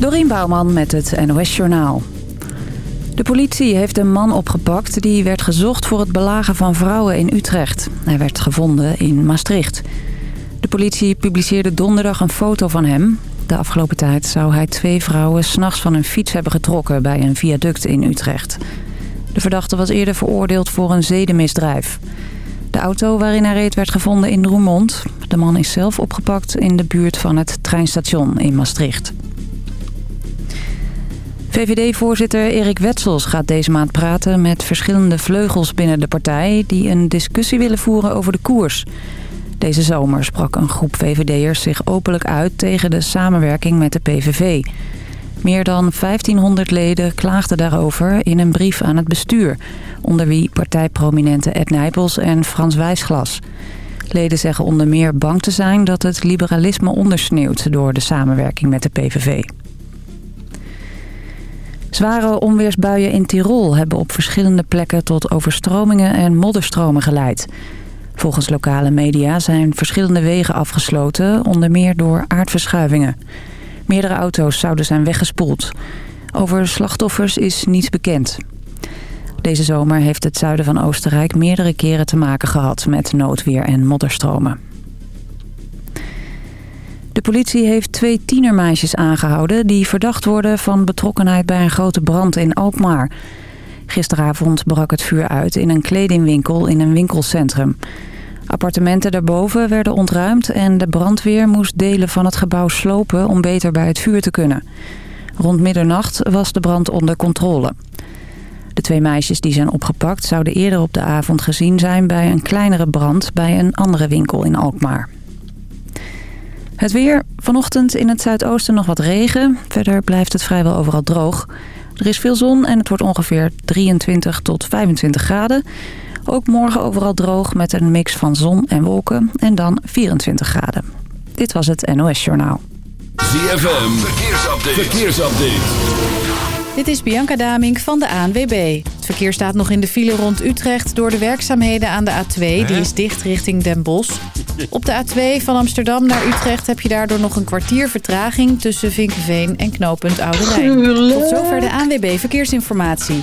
Dorien Bouwman met het NOS Journaal. De politie heeft een man opgepakt die werd gezocht voor het belagen van vrouwen in Utrecht. Hij werd gevonden in Maastricht. De politie publiceerde donderdag een foto van hem. De afgelopen tijd zou hij twee vrouwen s'nachts van een fiets hebben getrokken bij een viaduct in Utrecht. De verdachte was eerder veroordeeld voor een zedenmisdrijf. De auto waarin hij reed werd gevonden in Roermond. De man is zelf opgepakt in de buurt van het treinstation in Maastricht. VVD-voorzitter Erik Wetsels gaat deze maand praten met verschillende vleugels binnen de partij... die een discussie willen voeren over de koers. Deze zomer sprak een groep VVD'ers zich openlijk uit tegen de samenwerking met de PVV. Meer dan 1500 leden klaagden daarover in een brief aan het bestuur... onder wie partijprominente Ed Nijpels en Frans Wijsglas. Leden zeggen onder meer bang te zijn dat het liberalisme ondersneeuwt... door de samenwerking met de PVV. Zware onweersbuien in Tirol hebben op verschillende plekken tot overstromingen en modderstromen geleid. Volgens lokale media zijn verschillende wegen afgesloten, onder meer door aardverschuivingen. Meerdere auto's zouden zijn weggespoeld. Over slachtoffers is niets bekend. Deze zomer heeft het zuiden van Oostenrijk meerdere keren te maken gehad met noodweer en modderstromen. De politie heeft twee tienermeisjes aangehouden... die verdacht worden van betrokkenheid bij een grote brand in Alkmaar. Gisteravond brak het vuur uit in een kledingwinkel in een winkelcentrum. Appartementen daarboven werden ontruimd... en de brandweer moest delen van het gebouw slopen om beter bij het vuur te kunnen. Rond middernacht was de brand onder controle. De twee meisjes die zijn opgepakt zouden eerder op de avond gezien zijn... bij een kleinere brand bij een andere winkel in Alkmaar. Het weer. Vanochtend in het zuidoosten nog wat regen. Verder blijft het vrijwel overal droog. Er is veel zon en het wordt ongeveer 23 tot 25 graden. Ook morgen overal droog met een mix van zon en wolken. En dan 24 graden. Dit was het NOS Journaal. ZFM. Verkeersupdate. Verkeersupdate. Dit is Bianca Damink van de ANWB. Het verkeer staat nog in de file rond Utrecht door de werkzaamheden aan de A2. Die is dicht richting Den Bosch. Op de A2 van Amsterdam naar Utrecht heb je daardoor nog een kwartier vertraging... tussen Vinkenveen en knooppunt Oude Rijn. Tot zover de ANWB Verkeersinformatie.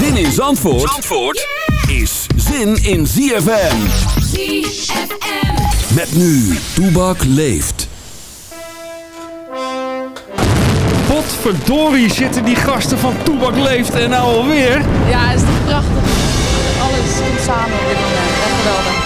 Zin in Zandvoort, Zandvoort is zin in ZFM. ZFM. Met nu, Toebak leeft. Potverdorie zitten die gasten van Toebak leeft en nou alweer. Ja, het is toch prachtig. Alles komt samen op dit moment. Echt geweldig.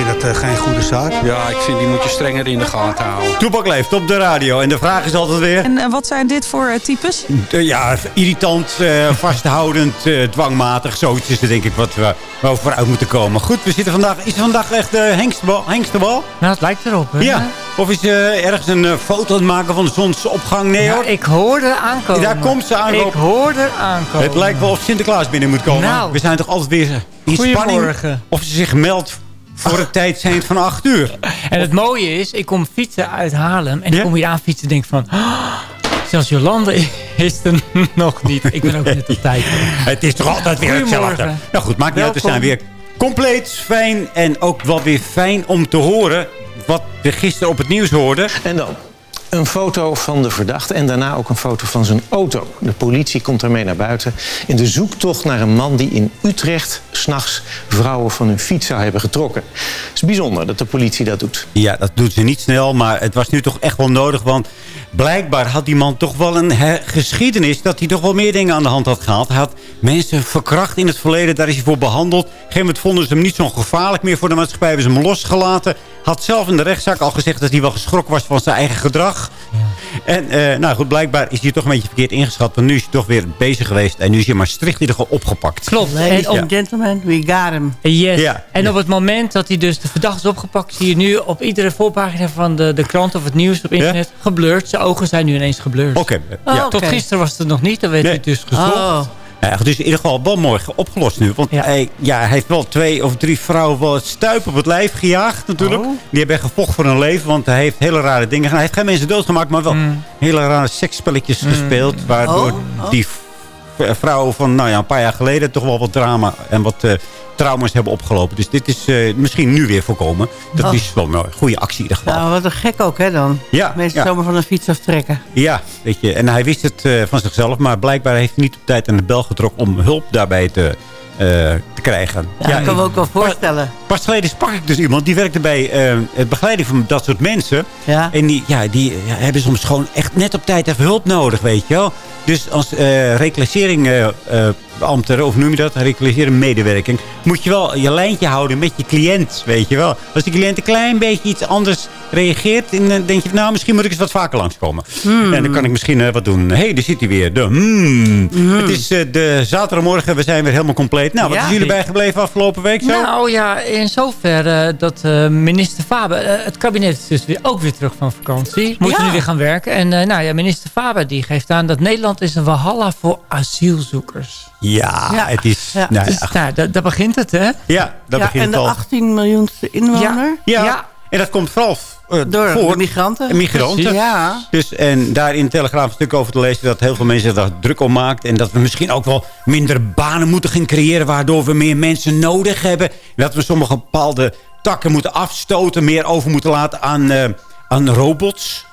Ik vind dat uh, geen goede zaak. Ja, ik vind die moet je strenger in de gaten houden. Toepak leeft op de radio. En de vraag is altijd weer... En uh, wat zijn dit voor uh, types? ja, irritant, vasthoudend, dwangmatig. Zoiets is er denk ik wat we, we vooruit moeten komen. Goed, we zitten vandaag... Is het vandaag echt de hengstbal, hengstebal? Nou, het lijkt erop. Hè? Ja. Of is uh, ergens een uh, foto aan het maken van de zonsopgang? Nee hoor. Ja, ik hoorde aankomen. Daar komt ze aankomen. Ik hoorde aankomen. Het lijkt wel of Sinterklaas binnen moet komen. Nou. We zijn toch altijd weer in spanning of ze zich meldt voor het tijdsein van 8 uur. En het mooie is, ik kom fietsen uit Haarlem. En ik kom hier aan fietsen en denk van... Oh, zelfs Jolande is er nog niet. Ik ben ook net op tijd. Het is toch altijd weer hetzelfde. Nou goed, maakt niet uit. We zijn weer compleet fijn. En ook wel weer fijn om te horen wat we gisteren op het nieuws hoorden. En dan een foto van de verdachte en daarna ook een foto van zijn auto. De politie komt ermee naar buiten in de zoektocht naar een man die in Utrecht s'nachts vrouwen van hun fiets zou hebben getrokken. Het is bijzonder dat de politie dat doet. Ja, dat doet ze niet snel, maar het was nu toch echt wel nodig, want blijkbaar had die man toch wel een geschiedenis dat hij toch wel meer dingen aan de hand had gehad. Hij had mensen verkracht in het verleden, daar is hij voor behandeld. Op een gegeven moment vonden ze hem niet zo gevaarlijk meer voor de maatschappij, hebben ze hem losgelaten. Had zelf in de rechtszaak al gezegd dat hij wel geschrokken was van zijn eigen gedrag. Ja. En uh, nou goed, blijkbaar is hij toch een beetje verkeerd ingeschat. Want nu is hij toch weer bezig geweest. En nu is hij maar strikt in opgepakt. Klopt. Ladies and gentlemen, we got him. Yes. Ja. En op het moment dat hij dus de verdachte is opgepakt... zie je nu op iedere voorpagina van de, de krant of het nieuws op internet... geblurred. Zijn ogen zijn nu ineens geblurred. Oké. ja. Oh, Tot gisteren was het nog niet. Dan werd nee. hij dus gezocht. Oh. Dus in ieder geval wel mooi opgelost nu. Want Hij, ja, hij heeft wel twee of drie vrouwen wel het stuip op het lijf gejaagd natuurlijk. Oh. Die hebben gevochten voor hun leven. Want hij heeft hele rare dingen gedaan. Hij heeft geen mensen doodgemaakt, maar wel mm. hele rare seksspelletjes mm. gespeeld. Waardoor oh. die vrouw van nou ja, een paar jaar geleden toch wel wat drama en wat uh, trauma's hebben opgelopen. Dus dit is uh, misschien nu weer voorkomen. Dat oh. is wel een goede actie in ieder geval. Nou, wat een gek ook hè dan. Ja. Mensen ja. zomaar van een fiets aftrekken. Ja, weet je. En hij wist het uh, van zichzelf. Maar blijkbaar heeft hij niet op tijd aan de bel getrokken om hulp daarbij te, te krijgen. Ja, ja, ik kan me ook wel voorstellen. Pas, pas geleden sprak ik dus iemand die werkte bij uh, het begeleiding van dat soort mensen. Ja. En die, ja, die ja, hebben soms gewoon echt net op tijd even hulp nodig, weet je wel. Dus als uh, reclassering ambtenaar, of noem je dat, reclasseren medewerking, moet je wel je lijntje houden met je cliënt, weet je wel. Als die cliënt een klein beetje iets anders reageert, dan denk je, nou, misschien moet ik eens wat vaker langskomen. Hmm. En dan kan ik misschien wat doen. Hé, hey, daar zit hij weer. De, hmm. Hmm. Het is de zaterdagmorgen, we zijn weer helemaal compleet. Nou, wat is jullie bijgebleven afgelopen week zo? Nou ja, in zoverre dat minister Faber, het kabinet is dus weer, ook weer terug van vakantie. Moeten nu weer gaan werken. En nou ja, minister Faber die geeft aan dat Nederland is een walhalla voor asielzoekers. Ja, het is... Ja. Nou, dus, nou, dat, begint het, hè? Ja, dat begint en de 18 miljoenste inwoner. Ja, ja. en dat komt vooral uh, Door voor migranten. Migranten. Ja. Dus, en daar in de Telegraaf een stuk over te lezen... dat heel veel mensen daar druk om maakt. En dat we misschien ook wel minder banen moeten gaan creëren... waardoor we meer mensen nodig hebben. Dat we sommige bepaalde takken moeten afstoten... meer over moeten laten aan, uh, aan robots.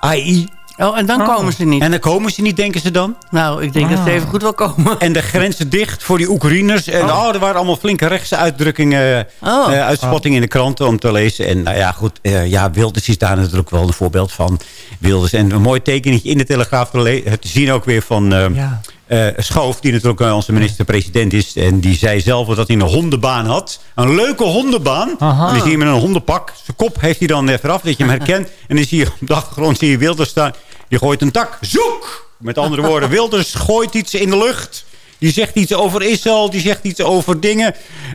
AI. Oh, en dan oh. komen ze niet. En dan komen ze niet, denken ze dan? Nou, ik denk dat ze ah. even goed wel komen. En de grenzen dicht voor die Oekraïners. En oh. oh er waren allemaal flinke rechtse uitdrukkingen, oh. uh, uitspattingen in de kranten om te lezen. En nou ja, goed, uh, ja, Wilders is daar natuurlijk wel een voorbeeld van. Wilders. En een mooi tekeningje in de Telegraaf te, te zien ook weer van... Uh, ja. Uh, Schoof, die natuurlijk onze minister-president is. En die zei zelf dat hij een hondenbaan had. Een leuke hondenbaan. Aha. En dan zie je met een hondenpak. Zijn kop heeft hij dan even af, dat je hem herkent. En dan zie je op de achtergrond zie je Wilders staan. Die gooit een tak. Zoek! Met andere woorden, Wilders gooit iets in de lucht. Die zegt iets over Israël, die zegt iets over dingen.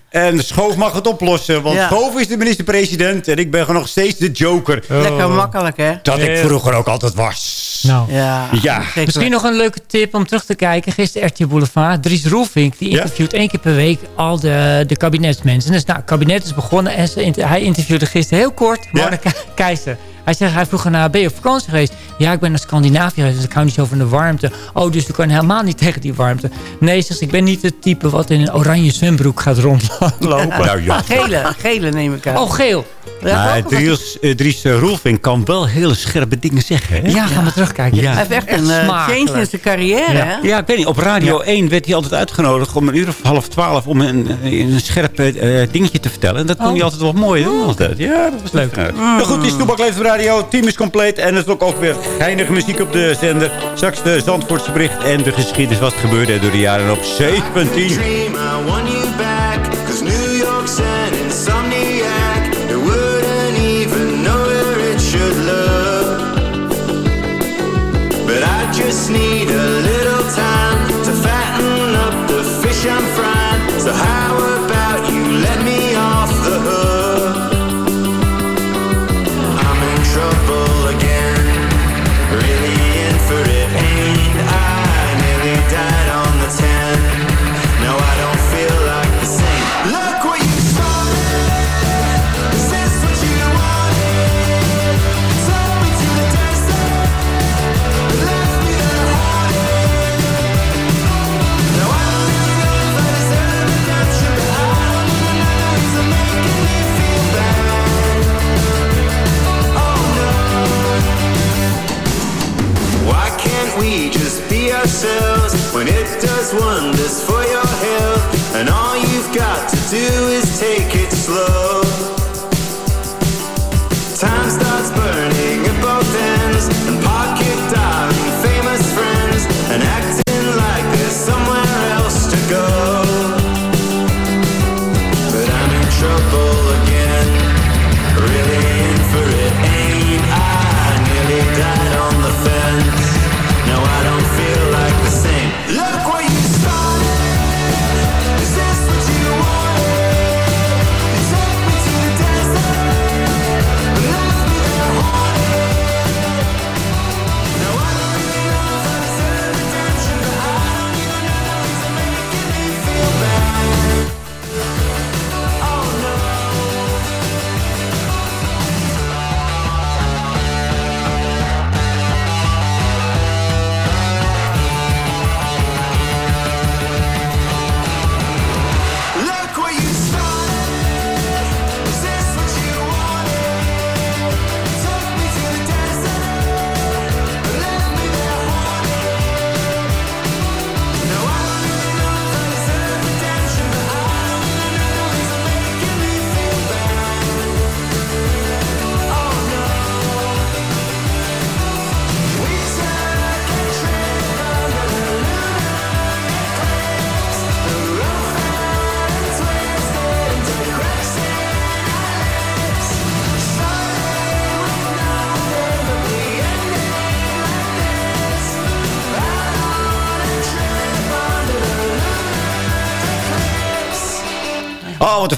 En Schoof mag het oplossen. Want ja. Schoof is de minister-president en ik ben nog steeds de joker. Lekker makkelijk, hè? Dat ik vroeger ook altijd was. Nou, ja. ja. Misschien nog een leuke tip om terug te kijken. Gisteren RT Boulevard. Dries Roelvink, die interviewt één keer per week al de, de kabinetsmensen. Dus nou, het kabinet is begonnen en ze, hij interviewde gisteren heel kort Monika Keizer. Hij zegt, hij vroeg naar, ben je op vakantie geweest? Ja, ik ben naar Scandinavië geweest, dus ik hou niet zo van de warmte. Oh, dus we kunnen helemaal niet tegen die warmte. Nee, zegt ik ben niet het type wat in een oranje zwembroek gaat rondlopen. Nou, ja. Gele, gele neem ik aan. Oh, geel. Ja, Dries, uh, Dries Roelvink kan wel hele scherpe dingen zeggen. Hè? Ja, gaan we terugkijken. Ja. Hij heeft echt een uh, change in zijn carrière. Ja. ja, ik weet niet. Op Radio 1 werd hij altijd uitgenodigd om een uur of half twaalf... om een, een scherp uh, dingetje te vertellen. En dat kon oh. hij altijd wel mooi doen. Altijd. Ja, dat was leuk. Mm. Nou goed, die Stoebak leeft radio. Team is compleet. En het is ook, ook weer geinige muziek op de zender. Straks de Zandvoortse bericht en de geschiedenis wat gebeurde door de jaren op 17. just need a little time to fatten up the fish I'm frying. So how when it does wonders for your health? And all you've got to do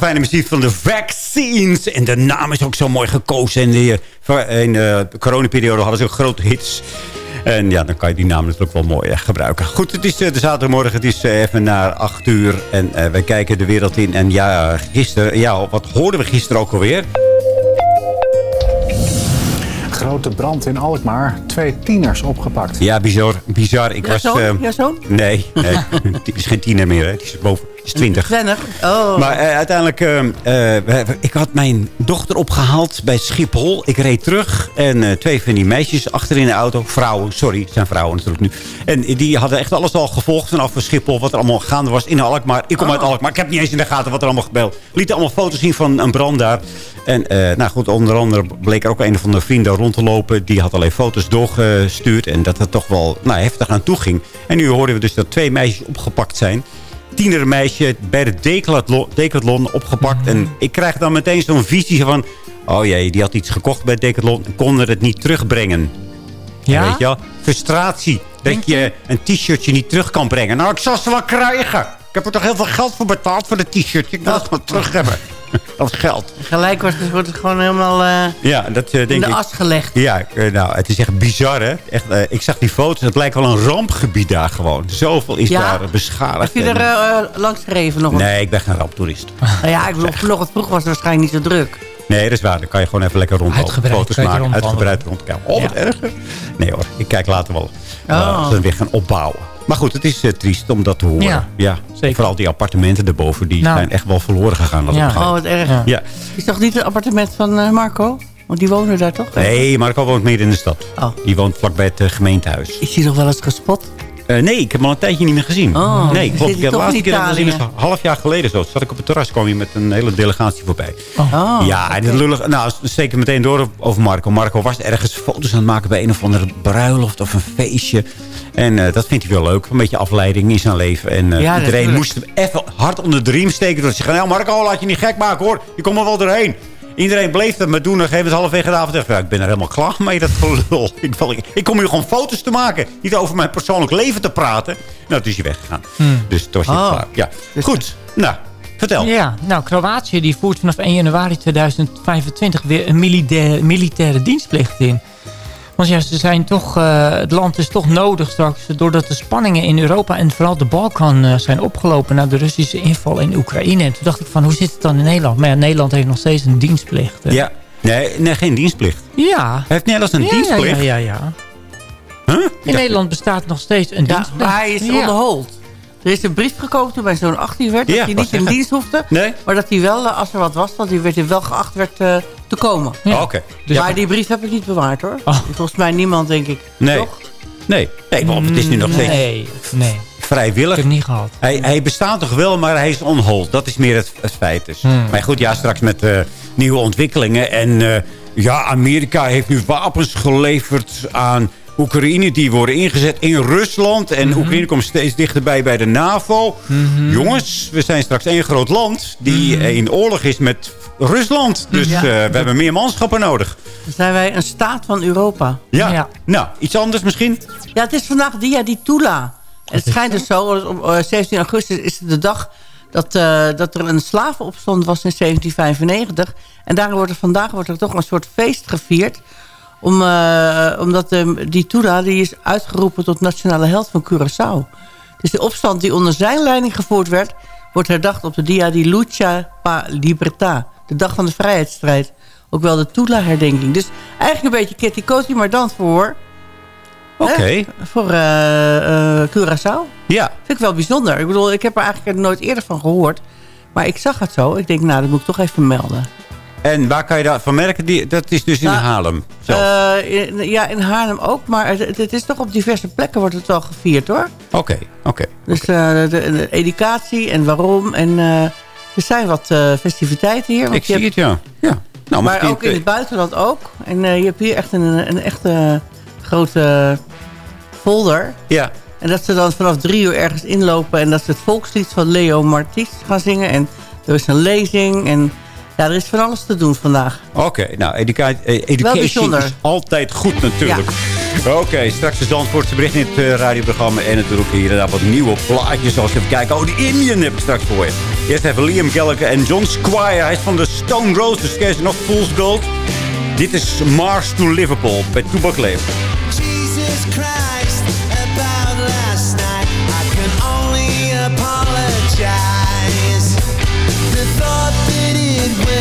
fijne muziek van de Vaccines. En de naam is ook zo mooi gekozen. En de, in de coronaperiode hadden ze ook grote hits. En ja, dan kan je die naam natuurlijk wel mooi gebruiken. Goed, het is de zaterdagmorgen. Het is even na acht uur. En uh, wij kijken de wereld in. En ja, gisteren... Ja, wat hoorden we gisteren ook alweer? grote brand in Alkmaar. Twee tieners opgepakt. Ja, bizar. bizar. Ik ja, was, zoon? Uh, ja, zoon? Nee, nee het is geen tiener meer. Hè. Het is boven is 20. Oh. Maar uh, uiteindelijk, uh, ik had mijn dochter opgehaald bij Schiphol. Ik reed terug en twee van die meisjes achter in de auto. Vrouwen, sorry, het zijn vrouwen natuurlijk nu. En die hadden echt alles al gevolgd vanaf Schiphol. Wat er allemaal gaande was in Alkmaar. Ik kom Oh. uit Alkmaar. Ik heb niet eens in de gaten wat er allemaal gebeld. Lieten allemaal foto's zien van een brand daar. En nou goed, onder andere bleek er ook een van de vrienden rond te lopen. Die had alleen foto's doorgestuurd. En dat het toch wel nou, heftig aan toe ging. En nu hoorden we dus dat twee meisjes opgepakt zijn tienermeisje bij de Decathlon, Decathlon opgepakt. En ik krijg dan meteen zo'n visie van... Oh jee, die had iets gekocht bij Decathlon en kon het niet terugbrengen. Ja? Weet je wel? Frustratie. Dat je een t-shirtje niet terug kan brengen. Nou, ik zal ze wel krijgen. Ik heb er toch heel veel geld voor betaald voor de t-shirtje. Ik wil het gewoon terug hebben. Dat geld. Gelijk wordt het, wordt het gewoon helemaal uh, ja, dat, uh, denk in de ik, as gelegd. Ja, uh, nou, het is echt bizar, hè? Echt, ik zag die foto's. Het lijkt wel een rampgebied daar gewoon. Zoveel is ja? daar beschadigd. Heb je er langs gereden nog? Nee, ik ben geen ramptoerist. nou ja, ik bedoel, vanochtend vroeg was het waarschijnlijk niet zo druk. Nee, dat is waar. Dan kan je gewoon even lekker rondlopen. Uitgebreid, Foto's maken. Uitgebreid rondkijken. Oh, wat Ja. erger. Nee hoor, ik kijk later wel. Oh. Uh, ze weer gaan opbouwen. Maar goed, het is uh, triest om dat te horen. Ja, zeker. Vooral die appartementen erboven, die Nou. zijn echt wel verloren gegaan. Dat Ja. Oh, wat erg. Ja. ja. Is toch niet het appartement van uh, Marco? Want die wonen daar toch? Nee, Marco woont meer in de stad. Oh. Die woont vlakbij het uh, gemeentehuis. Is hij nog wel eens gespot? Uh, nee, ik heb hem al een tijdje niet meer gezien. Oh, nee, klopt. Ik heb de toch laatste keer dat gezien een half jaar geleden zo. Toen zat ik op het terras, kwam je met een hele delegatie voorbij. Oh, ja, en het lullig, nou, zeker meteen door over Marco. Marco was ergens foto's aan het maken bij een of andere bruiloft of een feestje. En uh, dat vindt hij wel leuk. Een beetje afleiding in zijn leven. En uh, Ja, iedereen moest hem even hard onder de riem steken. Door te zeggen, nou Marco, laat je niet gek maken hoor. Je komt er wel doorheen. Iedereen bleef dat maar doen. En gegeven halverwege de avond. ja, ik ben er helemaal klaar mee, dat gelul. Ik, val- ik, ik kom hier gewoon foto's te maken. Niet over mijn persoonlijk leven te praten. Nou, toen is hij weggegaan. Dus toen was hij Oh. klaar. Ja. Dus- Goed. Nou, vertel. Ja, nou, Kroatië die voert vanaf 1 januari 2025 weer een militaire, militaire dienstplicht in. Want ja, ze zijn toch, eh, het land is toch nodig straks... doordat de spanningen in Europa en vooral de Balkan eh, zijn opgelopen... na de Russische inval in Oekraïne. En toen dacht ik van, hoe zit het dan in Nederland? Maar ja, Nederland heeft nog steeds een dienstplicht. hè. Ja. Nee, nee, geen dienstplicht. Ja. Hij heeft Nederlands een ja, dienstplicht. Ja, ja, ja. Huh? In Nederland bestaat nog steeds een Ja, dienstplicht. maar hij is Ja. onderhold. Er is een brief gekomen toen mijn zoon 18 werd... dat Ja, hij niet in dienst hoefde... Nee? maar dat hij wel, eh, als er wat was... dat hij werd, wel geacht werd eh, te komen. Ja. Oh, Oké. Dus- maar die brief heb ik niet bewaard, hoor. Oh. Volgens mij niemand, denk ik. Nee. Toch? Nee. Nee, want het is nu nog steeds Nee, nee. Ik vrijwillig. heb het niet gehad. Hij, hij bestaat toch wel, maar hij is on hold. Dat is meer het, het feit dus. Hmm. Maar goed, ja, straks met eh, nieuwe ontwikkelingen. En eh, ja, Amerika heeft nu wapens geleverd aan Oekraïne. Die worden ingezet in Rusland. En Mhm. Oekraïne komt steeds dichterbij bij de NAVO. Jongens, we zijn straks één groot land die Mhm. eh, in oorlog is met Rusland. Dus Ja. eh, we hebben meer manschappen nodig. Dan zijn wij een staat van Europa. Ja. Ja. Nou, iets anders misschien? Ja, het is vandaag Dia di Tula. Het schijnt dus zo, op eh, 17 augustus is het de dag dat, dat er een slavenopstand was in 1795. En daarom wordt er vandaag wordt er toch een soort feest gevierd. Om, eh, omdat eh, die Tula die is uitgeroepen tot nationale held van Curaçao. Dus de opstand die onder zijn leiding gevoerd werd... wordt herdacht op de Dia di Lucha pa Libertà. De dag van de vrijheidsstrijd. Ook wel de Tula-herdenking. Dus eigenlijk een beetje Kitty maar dan voor... Oké. Voor eh, Curaçao. Ja. Vind ik wel bijzonder. Ik bedoel, ik heb er eigenlijk nooit eerder van gehoord. Maar ik zag het zo. Ik denk, nou, dat moet ik toch even melden. En waar kan je dat van merken? Die, dat is dus in Nou, Haarlem zelf. Eh, in- ja, in Haarlem ook. Maar het, het is toch op diverse plekken wordt het wel gevierd, hoor. Oké, oké. Dus eh, de, de educatie en waarom. En eh, er zijn wat festiviteiten hier. want Ik zie hebt- het, ja. ja. Nou, maar ook in het buitenland ook. En je hebt hier echt een, een echte grote folder. Ja. En dat ze dan vanaf drie uur ergens inlopen... en dat ze het volkslied van Leo Martis gaan zingen. En er is een lezing. En ja, er is van alles te doen vandaag. Oké, nou, eh, educatie is altijd goed natuurlijk. Ja. Oké, okay, straks de Zandvoortse bericht in het eh, radioprogramma. En natuurlijk hier en daar wat nieuwe plaatjes. Als even kijken. Oh, de Indian heb ik straks voor je. Eerst even Liam Gallagher en John Squire. Hij is van de Stone Roses. Dus nog Fool's Gold. Dit is Mars to Liverpool bij Toebak Leven. Jesus Christ.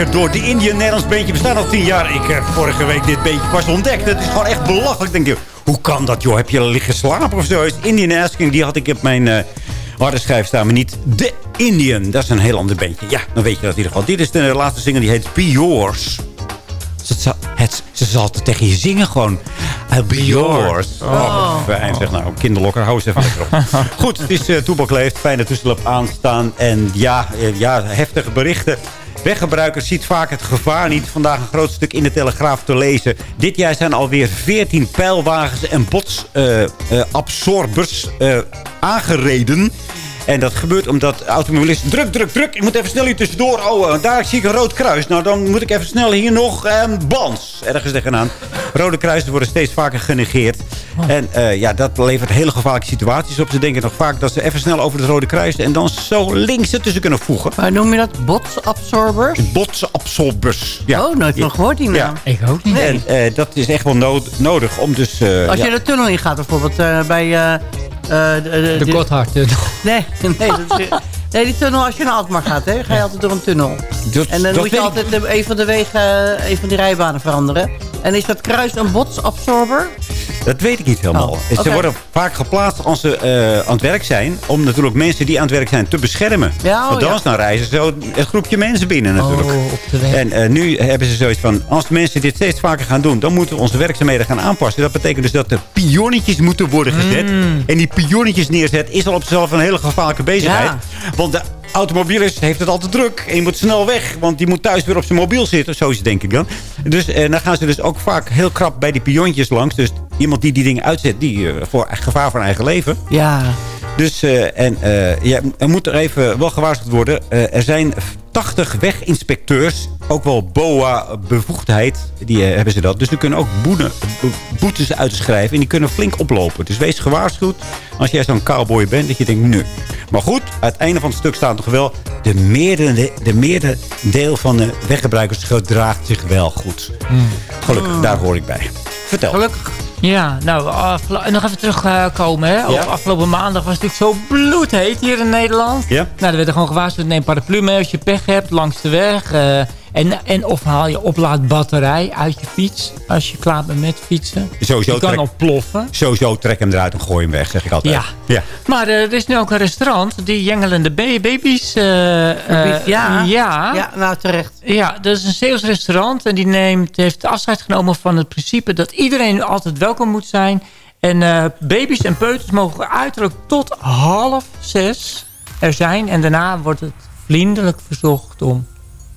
lekker door. De Indian Nederlands beentje bestaat al tien jaar. Ik heb vorige week dit beentje pas ontdekt. Het is gewoon echt belachelijk. Denk je, hoe kan dat joh? Heb je liggen slapen of zo? Indian Asking, die had ik op mijn... eh harde schijf staan, maar niet The Indian. Dat is een heel ander beentje. Ja, dan weet je dat in ieder geval. Dit is de laatste single, die heet Be Yours. Ze, zal- het, ze zal tegen je zingen gewoon. I'll be yours. Oh, wat fijn. Zeg nou, kinderlokker, hou eens even lekker op. Goed, het is uh, Toebak leeft. Fijne toestel aanstaan. En ja, eh, ja, heftige berichten. Weggebruikers ziet vaak het gevaar niet. Vandaag een groot stuk in de Telegraaf te lezen. Dit jaar zijn alweer 14 pijlwagens en botsabsorbers aangereden. En dat gebeurt omdat automobilisten druk, druk, druk. Ik moet even snel hier tussendoor. Oh, eh, daar zie ik een rood kruis. Nou, dan moet ik even snel hier nog eh, bans ergens tegenaan. Rode kruisen worden steeds vaker genegeerd. En eh, ja, dat levert hele gevaarlijke situaties op. Ze denken nog vaak dat ze even snel over het rode kruis... en dan zo links ertussen kunnen voegen. Maar noem je dat botsabsorbers? Botsabsorbers, ja. Oh, nooit van gehoord die naam. Ik ook niet. En eh, dat is echt wel nood- nodig om dus... eh, Als ja. je de tunnel in gaat, bijvoorbeeld eh, bij... eh, eh, de, De. Nee, nee, dat is, nee, die tunnel als je naar Alkmaar gaat, hè, ga je altijd door een tunnel. Dat- en dan moet je altijd eh, een van de wegen, eh, een van die rijbanen veranderen. En is dat kruis een botsabsorber? Dat weet ik niet helemaal. Oh, Ze worden vaak geplaatst als ze eh, aan het werk zijn. Om natuurlijk mensen die aan het werk zijn te beschermen. Ja, oh, Want dan ja. reizen zo een groepje mensen binnen natuurlijk. Oh, op de weg. En eh, nu hebben ze zoiets van... Als mensen dit steeds vaker gaan doen... dan moeten we onze werkzaamheden gaan aanpassen. Dat betekent dus dat er pionnetjes moeten worden gezet. Mm. En die pionnetjes neerzet is al op zichzelf een hele gevaarlijke bezigheid. Want de automobilist heeft het altijd druk. En je moet snel weg. Want die moet thuis weer op zijn mobiel zitten. Zo is het denk ik dan. Dus eh, dan gaan ze dus ook vaak heel krap bij die piontjes langs. Dus iemand die die dingen uitzet... die eh, voor gevaar van eigen leven. Ja. Dus, eh, en eh, ja, er moet er even wel gewaarschuwd worden. Er zijn 80 weginspecteurs, ook wel BOA-bevoegdheid, die eh, hebben ze dat. Dus die kunnen ook boetes uitschrijven en die kunnen flink oplopen. Dus wees gewaarschuwd als jij zo'n cowboy bent, dat je denkt, nu. Maar goed, aan het einde van het stuk staat nog wel... de meerdere, de meerdere deel van de weggebruikers gedraagt zich wel goed. Gelukkig, daar hoor ik bij. Vertel. Gelukkig. Ja, nou, nog even terugkomen. hè. Ja. Afgelopen maandag was het natuurlijk zo bloedheet hier in Nederland. Ja. Nou, er werd er gewoon gewaarschuwd, neem paraplu mee als je pech hebt langs de weg. En, en of haal je oplaadbatterij uit je fiets als je klaar bent met fietsen. Sowieso Die kan trek- ontploffen. Sowieso trek hem eruit en gooi hem weg, zeg ik altijd. Ja. ja. Maar eh, er is nu ook een restaurant die jengelende ba- baby's... eh, eh, ja. ja. Ja, nou terecht. Ja, dat is een Zeeuws restaurant. En die neemt, heeft afscheid genomen van het principe dat iedereen altijd welkom moet zijn. En eh, baby's en peuters mogen uiterlijk tot half zes er zijn. En daarna wordt het vriendelijk verzocht om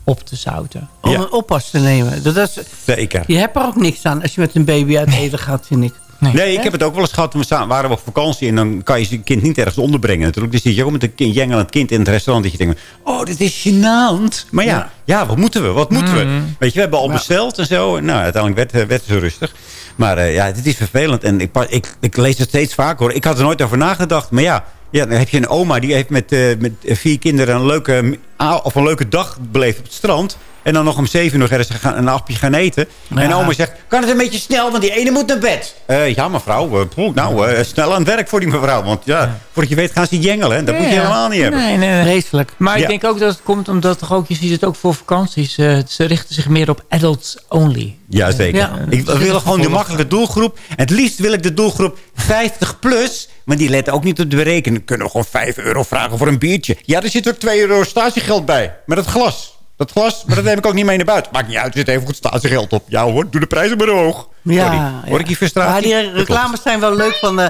op te zouten. Om Ja. een oppas te nemen. Dat is, Zeker. je hebt er ook niks aan als je met een baby uit eten gaat, vind ik. Nee, ik heb het ook wel eens gehad. We waren op vakantie en dan kan je je kind niet ergens onderbrengen natuurlijk. Dus zit je ook met een kind, jengelend kind in het restaurant. Dat je denkt, oh, dit is gênant. Maar ja, ja. wat moeten we? Wat moeten we? Weet je, we hebben al besteld en zo. Nou, uiteindelijk werd, eh, werd het zo rustig. Maar eh, ja, dit is vervelend. En ik, ik, ik lees het steeds vaker hoor. Ik had er nooit over nagedacht. Maar ja, ja dan heb je een oma die heeft met, eh, met vier kinderen een leuke, of een leuke dag beleefd op het strand. En dan nog om zeven uur nog ergens gaan, een appje gaan eten. En oma zegt, kan het een beetje snel, want die ene moet naar bed. Eh, ja, mevrouw, eh, poeh, nou, eh, snel aan het werk voor die mevrouw. Want ja, voordat je weet gaan ze jengelen. hè. Dat moet je helemaal niet hebben. Nee, nee. Vreselijk. Maar Ja. ik denk ook dat het komt omdat toch ook, je ziet het ook voor vakanties. eh, ze richten zich meer op adults only. Ja, zeker. Ja. Ik wil gewoon de makkelijke doelgroep. Het liefst wil ik de doelgroep 50 plus. Maar die letten ook niet op de berekening. Kunnen we gewoon 5 euro vragen voor een biertje. Ja, er zit ook 2 euro statiegeld bij. Met het glas. Dat glas, maar dat neem ik ook niet mee naar buiten. Maakt niet uit, er zit even goed statiegeld op. Ja hoor, doe de prijzen maar hoog. Ja, Sorry. Hoor ik die frustratie? Maar die reclames zijn wel leuk van... eh,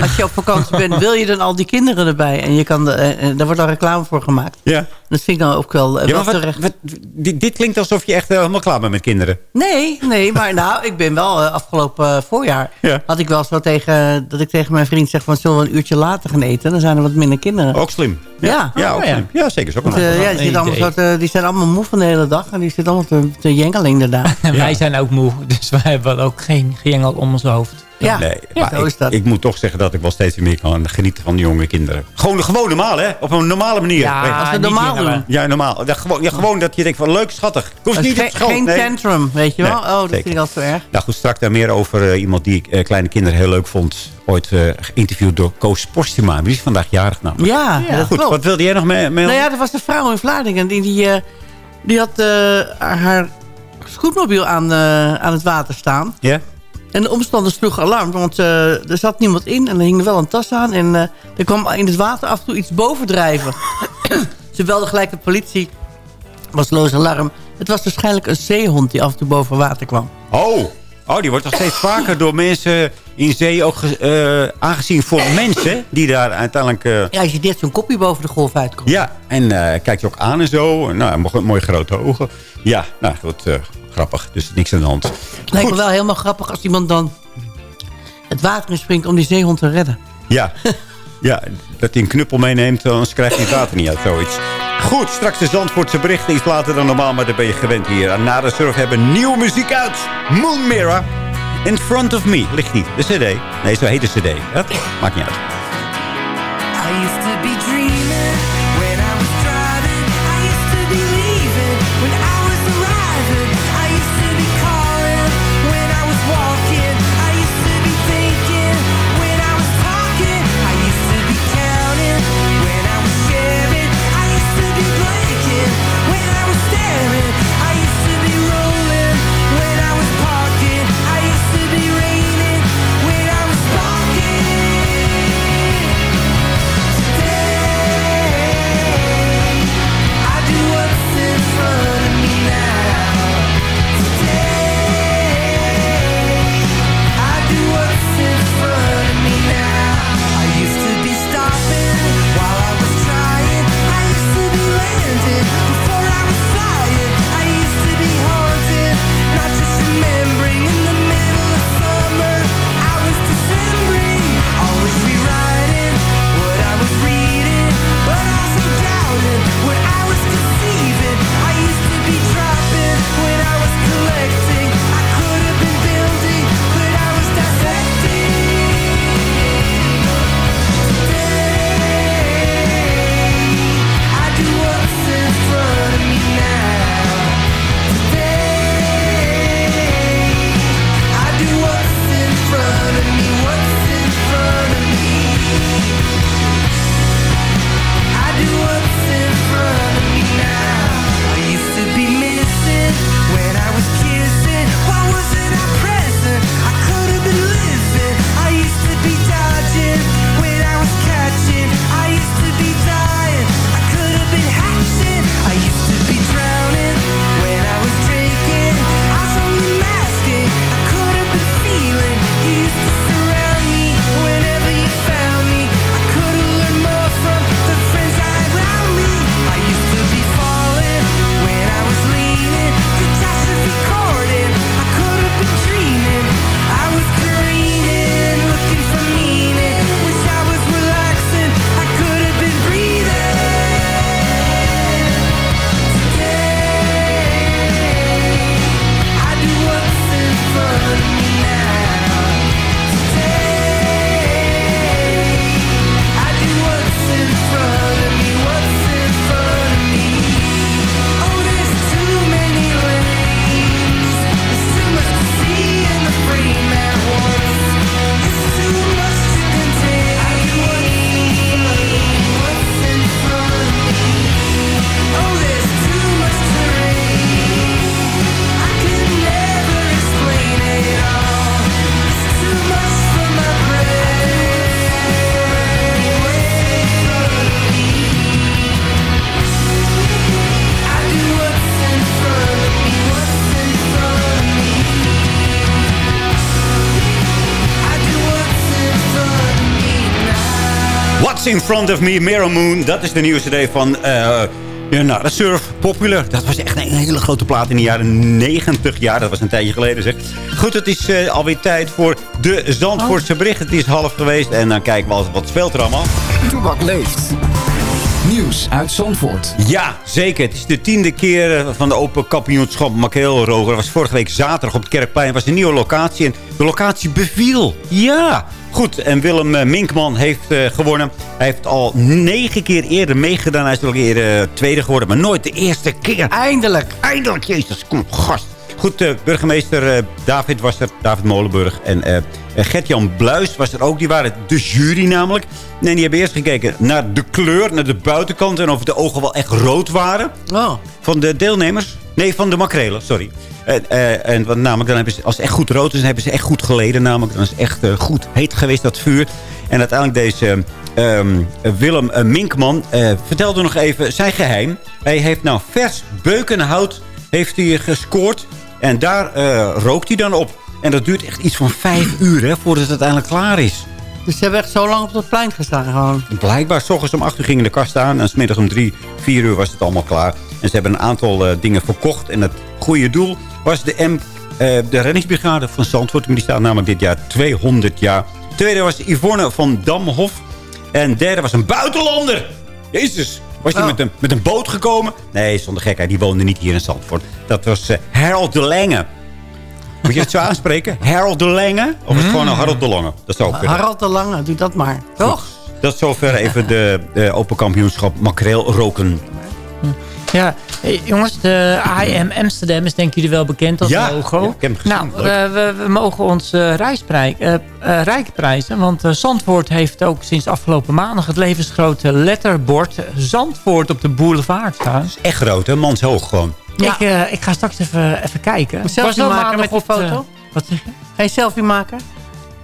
als je op vakantie bent, wil je dan al die kinderen erbij? En je kan de, eh, eh, daar wordt al reclame voor gemaakt. Ja. Dat vind ik dan ook wel, eh, Ja, wat, terecht. wat- dit, dit klinkt alsof je echt helemaal klaar bent met kinderen. Nee, nee, maar nou, ik ben wel afgelopen voorjaar... Ja. had ik wel zo tegen, dat ik tegen mijn vriend zeg... van zullen we een uurtje later gaan eten? Dan zijn er wat minder kinderen. Ook slim. Ja. Ja, ook Oh, ja. slim. ja zeker. Is ook een eh, ja, die, zitten allemaal zo te- die zijn allemaal moe van de hele dag. En die zitten allemaal te, te jengelen inderdaad. En wij zijn ook moe, dus wij hebben ook geen gejengel om ons hoofd. Ja, Nee, ja, maar zo is ik, dat. ik moet toch zeggen dat ik wel steeds meer kan genieten van jonge kinderen. Gewoon, gewoon normaal, hè? Op een normale manier. Ja, Als we normaal doen. Ja, normaal. Ja, gewoon, ja, gewoon dat je denkt van leuk, schattig. Ik Dat niet op geen, school. geen Nee. tantrum, weet je wel? Nee, oh, dat zeker. vind ik altijd zo erg. Nou goed, straks daar meer over eh, iemand die eh, kleine kinderen heel leuk vond. Ooit eh, geïnterviewd door Koos Postuma. Die is vandaag jarig namelijk. Ja, dat goed. klopt. Wat wilde jij nog mee? mee Nou ja, er was een vrouw in Vlaardingen. Die, die, eh, die had eh, haar scootmobiel aan, eh, aan het water staan. Ja? En de omstanders sloegen alarm. Want eh, er zat niemand in. En er hing er wel een tas aan. En eh, er kwam in het water af en toe iets bovendrijven. Ze belden gelijk de politie. was loos alarm. Het was waarschijnlijk een zeehond die af en toe boven water kwam. Oh. oh, die wordt toch steeds vaker door mensen in zee ook eh, aangezien voor mensen die daar uiteindelijk... Ja, als je dit zo'n kopje boven de golf uitkomt. ja, en eh kijkt je ook aan en zo. Nou, mooie, grote ogen. Ja, nou goed, grappig. Dus niks aan de hand. Het lijkt me wel helemaal grappig als iemand dan het water in springt om die zeehond te redden. Ja, ja dat hij een knuppel meeneemt, anders krijgt hij het water niet uit, zoiets. Goed, straks de Zandvoortse berichten. Iets later dan normaal, maar daar ben je gewend hier. En na de surf hebben nieuwe muziek uit. Moon Mirror. In Front of Me ligt die, de cd. Nee, zo heet de cd. Dat maakt niet uit. I used to be in front of me, Mirror Moon. Dat is de nieuwe cd van eh ja, nou, de Surf Popular. Dat was echt een hele grote plaat in de jaren 90 jaar. Dat was een tijdje geleden zeg. Goed, het is eh, alweer tijd voor de Zandvoortse bericht. Het is half geweest en dan kijken we altijd wat speelt er allemaal. Toebak leeft. nieuws uit Zandvoort. Ja, zeker. Het is de tiende keer eh, van de Open Kampioenschap Makreel Dat was vorige week zaterdag op het Kerkplein. was een nieuwe locatie en de locatie beviel. Ja. Goed, en Willem eh, Minkman heeft eh, gewonnen. Hij heeft al negen keer eerder meegedaan. Hij is al keer eh, tweede geworden, maar nooit de eerste keer. Eindelijk. Eindelijk, jezus, kom, gast. Goed, eh, burgemeester David was er, David Molenburg. En Gert-Jan Bluis was er ook. Die waren de jury namelijk. En die hebben eerst gekeken naar de kleur, naar de buitenkant... en of de ogen wel echt rood waren. Oh. Van de deelnemers. Nee, van de makrelen, sorry. En, eh, en wat, namelijk, dan hebben ze, als het echt goed rood is, dan hebben ze echt goed geleden. Namelijk, dan is het echt eh, goed heet geweest, dat vuur. En uiteindelijk deze ehm, Willem eh, Minkman eh, vertelde nog even zijn geheim. Hij heeft nou vers beukenhout heeft hij gescoord. En daar eh, rookt hij dan op. En dat duurt echt iets van vijf uur hè, voordat het uiteindelijk klaar is. Dus ze hebben echt zo lang op het plein gestaan gewoon. Blijkbaar, s ochtends om 8 uur gingen de kast aan. En smiddag om 3, 4 uur was het allemaal klaar. En ze hebben een aantal eh, dingen verkocht. En het goede doel was de, M, eh, de reddingsbrigade van Zandvoort. Die staat namelijk dit jaar 200 jaar. Tweede was Yvonne van Damhof. En derde was een buitenlander. Jezus. Was hij Oh. met, een, met een boot gekomen? Nee, zonder gekheid. Die woonde niet hier in Zandvoort. Dat was eh, Harold de Lange. Moet je het zo aanspreken? Harold de Lange? Of is het gewoon een Harold de Lange? Dat zou ook kunnen. Harald de Lange, doe dat maar. Toch? Dat is zover even de, de Open Kampioenschap makreel roken. Ja, hey, jongens, de IM Amsterdam is denk ik jullie wel bekend als Ja, logo. ja, ik heb hem gezien. Nou, we, we, we mogen ons eh reisprijs, eh, eh, rijk prijzen. Want eh, Zandvoort heeft ook sinds afgelopen maandag het levensgrote letterbord Zandvoort op de boulevard staan. is echt groot, hè? Manshoog gewoon. Ik, eh, ik ga straks even, even kijken. Een selfie wel maken maandag met die foto? wat zeg je? Ga je selfie maken?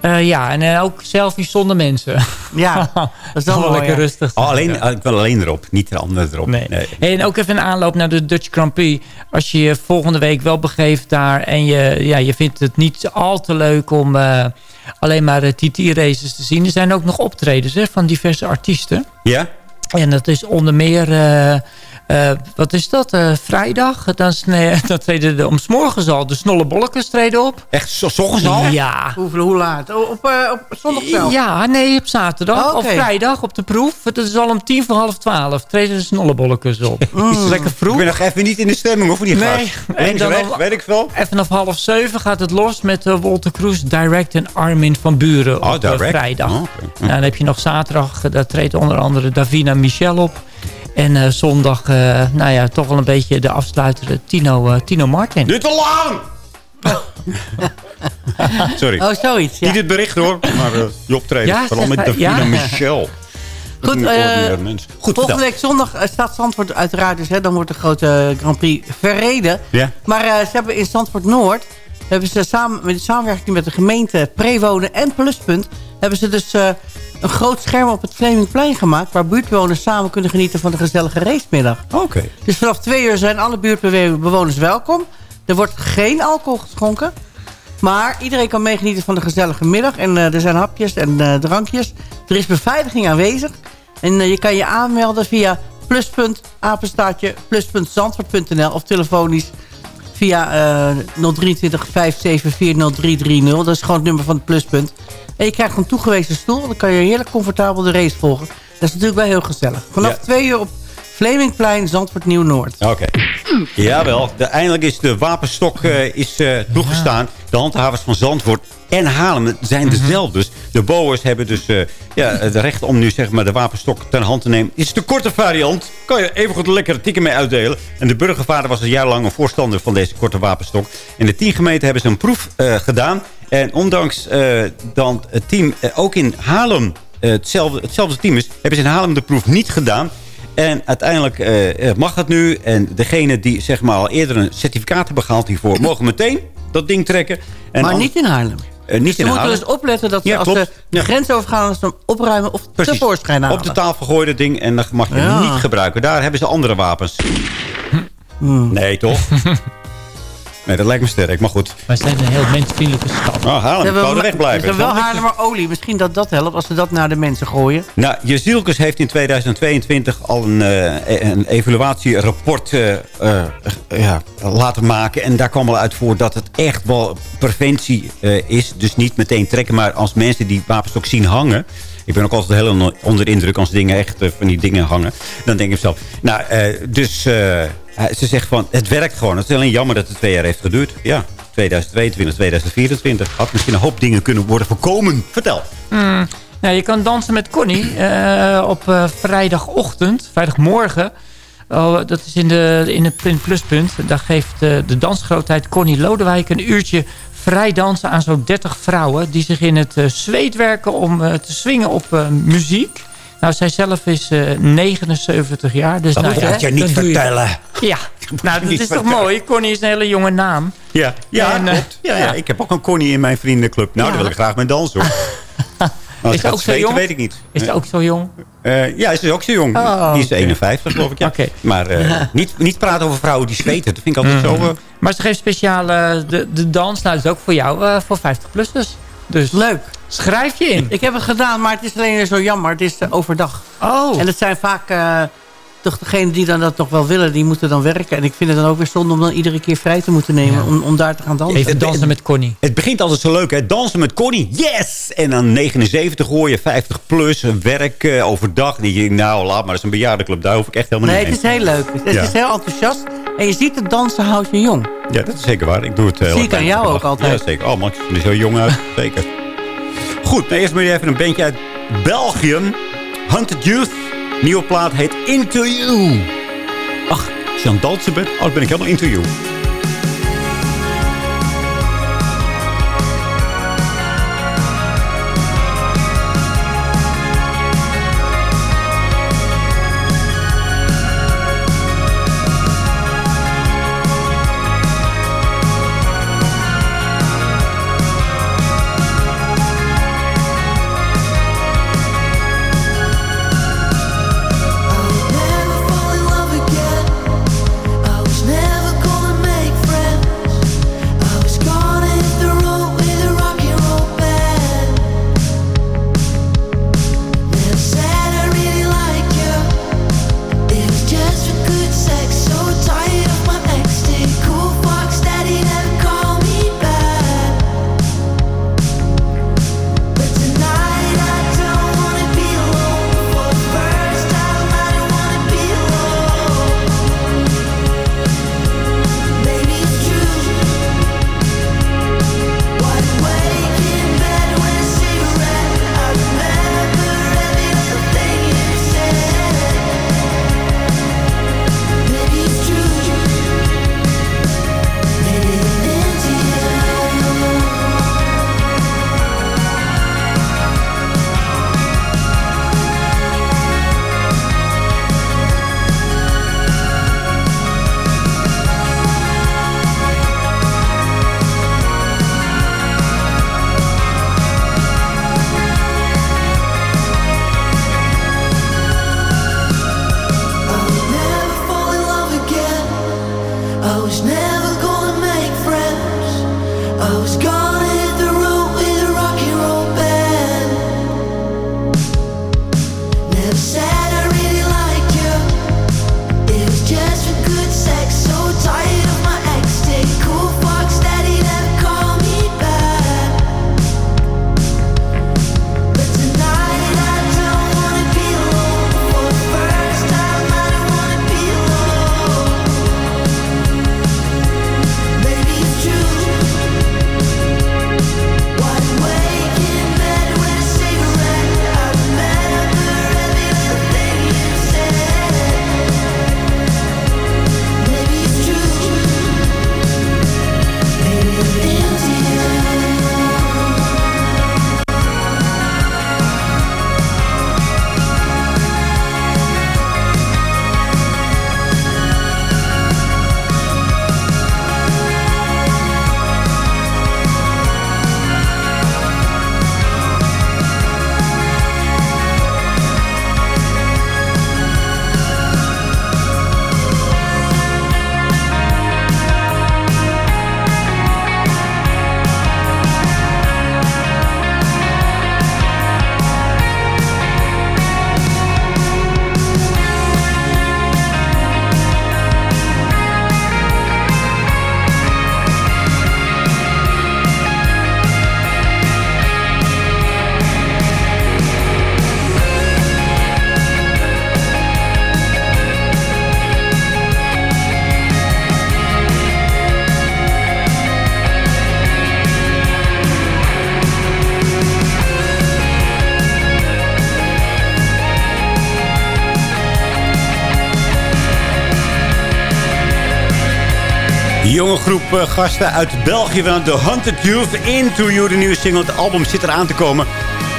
Eh, ja, en eh, ook selfies zonder mensen. Ja, dat is dan wel lekker ja. rustig. Oh, alleen, eh, ik wil alleen erop, niet de andere erop. Nee. En ook even een aanloop naar de Dutch Grand Prix. Als je je volgende week wel begeeft daar... en je, ja, je vindt het niet al te leuk om eh, alleen maar de TT-races te zien... er zijn ook nog optredens hè, van diverse artiesten. Ja? En dat is onder meer... eh, eh, wat is dat? Eh, vrijdag? Dan, dan treden de, om 's morgens al de snollebollekes treden op. Echt, zo, s ochtends al? Ja. Hoeveel, hoe laat? Op, eh, op zondag zelf? Ja, nee, op zaterdag. Oh. Of vrijdag op de proef. Het is al om tien voor half twaalf. Treden de snollebollekes op. Is het lekker vroeg? Ik ben nog even niet in de stemming, of voor die Nee. gast. En Links, dan rechts, al- weet ik veel. En vanaf half zeven gaat het los met Walter Kroes, Direct en Armin van Buren Oh, op vrijdag. Oh. Nou, dan heb je nog zaterdag, daar treedt onder andere Davina Michel op. En eh, zondag, eh, nou ja, toch wel een beetje de afsluiter Tino, eh, Tino Martin. Duurt te lang! Sorry. Oh, zoiets, ja. Niet het bericht hoor, maar je optreden. Ja, Vooral met Davina ja. Michel. Goed. Goed, Volgende week zondag staat Zandvoort uiteraard dus. Hè, dan wordt de grote Grand Prix verreden. Ja. Maar ze hebben in Zandvoort Noord... hebben ze samen met de samenwerking met de gemeente Prewonen en Pluspunt... hebben ze dus eh, een groot scherm op het Vlemingplein gemaakt... waar buurtbewoners samen kunnen genieten van de gezellige racemiddag. Oké. Dus vanaf twee uur zijn alle buurtbewoners welkom. Er wordt geen alcohol geschonken. Maar iedereen kan meegenieten van de gezellige middag. En eh, er zijn hapjes en eh, drankjes. Er is beveiliging aanwezig. En je kan je aanmelden via pluspunt, apenstaartje, pluspuntzandvoort.nl of telefonisch via eh 023 574 0330. Dat is gewoon het nummer van het pluspunt. En je krijgt een toegewezen stoel. Dan kan je heerlijk comfortabel de race volgen. Dat is natuurlijk wel heel gezellig. Vanaf Ja. twee uur op Vlemingplein, Zandvoort Nieuw-Noord. Oké. Jawel, de, eindelijk is de wapenstok eh, is, eh, toegestaan. De handhavers van Zandvoort en Haarlem zijn dezelfde. Dus de boers hebben dus eh, ja, het recht om nu zeg maar, de wapenstok ten hand te nemen. Is de korte variant. Kan je even goed een lekkere tikken mee uitdelen. En de burgervader was een jaar lang een voorstander van deze korte wapenstok. In de tien gemeenten hebben ze een proef eh, gedaan. En ondanks eh, dat het team ook in Haarlem hetzelfde, hetzelfde team is... hebben ze in Haarlem de proef niet gedaan. En uiteindelijk mag het nu. En degene die zeg maar, al eerder een certificaat hebben gehaald hiervoor... mogen meteen dat ding trekken. En maar niet in Haarlem. Eh, niet Ze in moeten Haarlem. dus opletten dat ze Ja, als klopt. ze de grens overgaan... als ze hem opruimen of Precies. tevoorschijn halen. Op de tafel gooien dat ding en dan mag je Ja. niet gebruiken. Daar hebben ze andere wapens. Nee, toch? nee, dat lijkt me sterk, maar goed. Wij zijn een heel mensvriendelijke stad. Nou, Haarlem, Ze ik wou er hebben, wegblijven. ze hebben wel Haarlemmer olie. Misschien dat dat helpt als ze dat naar de mensen gooien. Nou, Jezielkes heeft in 2022 al een, eh, een evaluatierapport eh, eh, ja, laten maken. En daar kwam al uit voor dat het echt wel preventie eh, is. Dus niet meteen trekken, maar als mensen die wapenstok zien hangen... Ik ben ook altijd heel on- onder de indruk als dingen echt eh, van die dingen hangen. Dan denk ik zelf. Nou, eh, dus eh, ze zegt van, het werkt gewoon. Het is alleen jammer dat het twee jaar heeft geduurd. Ja, 2022, 2024. Had misschien een hoop dingen kunnen worden voorkomen. Vertel. Nou, je kan dansen met Connie op vrijdagochtend, vrijdagmorgen. Oh, dat is in, de, in het pluspunt. Daar geeft de dansgrootheid Connie Lodewijk een uurtje vrij dansen aan zo'n 30 vrouwen... die zich in het eh, zweet werken om eh, te swingen op eh, muziek. Nou, zij zelf is eh, 79 jaar. Dus Dat nou, moet je niet vertellen. Ja, nou, dat is toch vertellen. mooi. Connie is een hele jonge naam. Ja, ja, En, klopt. Ja, ja. ja. Ik heb ook een Connie in mijn vriendenclub. Nou, Ja. daar wil ik graag mee dansen hoor. Is ze ook zo jong? weet ik niet. Is ze ook zo jong? Ja, ze is ook zo jong. Oh, die is oké. 51, geloof ik. Ja. Maar niet, niet praten over vrouwen die zweten. Dat vind ik altijd Mhm. zo... Maar ze geeft speciaal eh, de, de dans. Nou, dat is ook voor jou, eh, voor 50-plussers. Dus Leuk. schrijf je in. Ik heb het gedaan, maar het is alleen zo jammer. Het is eh, overdag. Oh. En het zijn vaak eh, toch degenen die dan dat nog wel willen, die moeten dan werken. En ik vind het dan ook weer zonde om dan iedere keer vrij te moeten nemen om, om daar te gaan dansen. Even dansen met Connie. Het begint altijd zo leuk, hè? Dansen met Connie. Yes! En dan 79 hoor je, 50 plus, werk eh, overdag. Je, nou, laat maar, dat is een bejaardenclub. Daar hoef ik echt helemaal Nee, niet het is heel leuk. Het Ja. is heel enthousiast. En je ziet het dansen houdt je jong. Ja, dat is zeker waar. Ik doe het heel Zie ik aan jou ook altijd. Ja, zeker. Oh, man, ik zie er zo jong uit. Zeker. Goed, nou, eerst maar even een bandje uit België. Hunted Youth. Nieuwe plaat heet Into You. Ach, je dansen bent, oh, dan ben ik helemaal into you. Jonge groep eh, gasten uit België van The Hunted Youth. Into You, de nieuwe single. Het album zit eraan te komen.